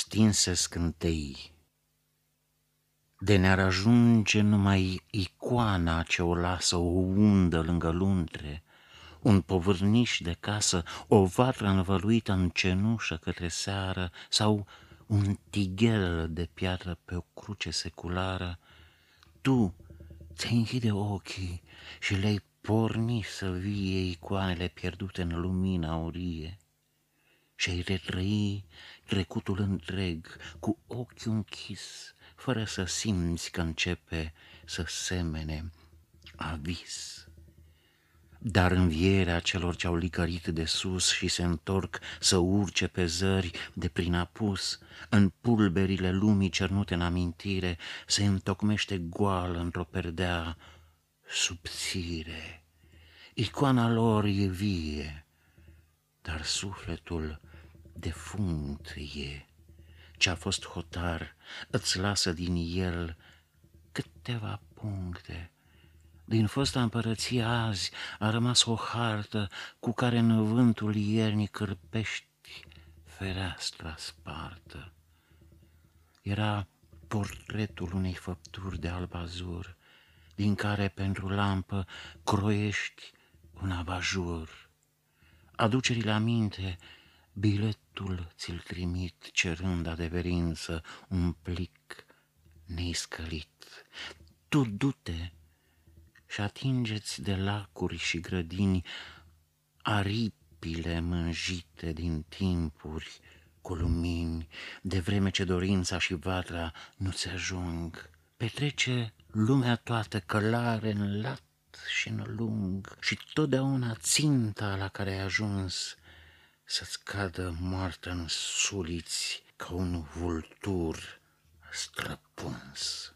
stinse scântei. De ne-ar ajunge numai icoana ce o lasă o undă lângă luntre, un povârniș de casă, o vatră învăluită în cenușă către seară sau un tighel de piatră pe o cruce seculară, tu ți închide ochii și le-ai porni să vie icoanele pierdute în lumina aurie și ai retrăi trecutul întreg cu ochiul închis, fără să simți că începe să semene avis. Dar învierea celor ce au licărit de sus și se întorc să urce pe zări de prin apus, în pulberile lumii cernute în amintire, se întocmește goală într-o perdea subțire. Icoana lor e vie, dar sufletul defunct e. Ce-a fost hotar îți lasă din el câteva puncte. Din fosta împărăție azi a rămas o hartă cu care în vântul iernii cârpești fereastra spartă. Era portretul unei făpturi de albazur, din care pentru lampă croiești un abajur. Aducerile aminte, biletul ți-l trimit cerând adeverință un plic neiscălit. Tu du-te și atingeți de lacuri și grădini aripile mânjite din timpuri cu lumini, de vreme ce dorința și vatra nu-ți ajung. Petrece lumea toată călare în lat și în lung și totdeauna ținta la care ai ajuns să-ți cadă moartea în suliți ca un vultur străpuns.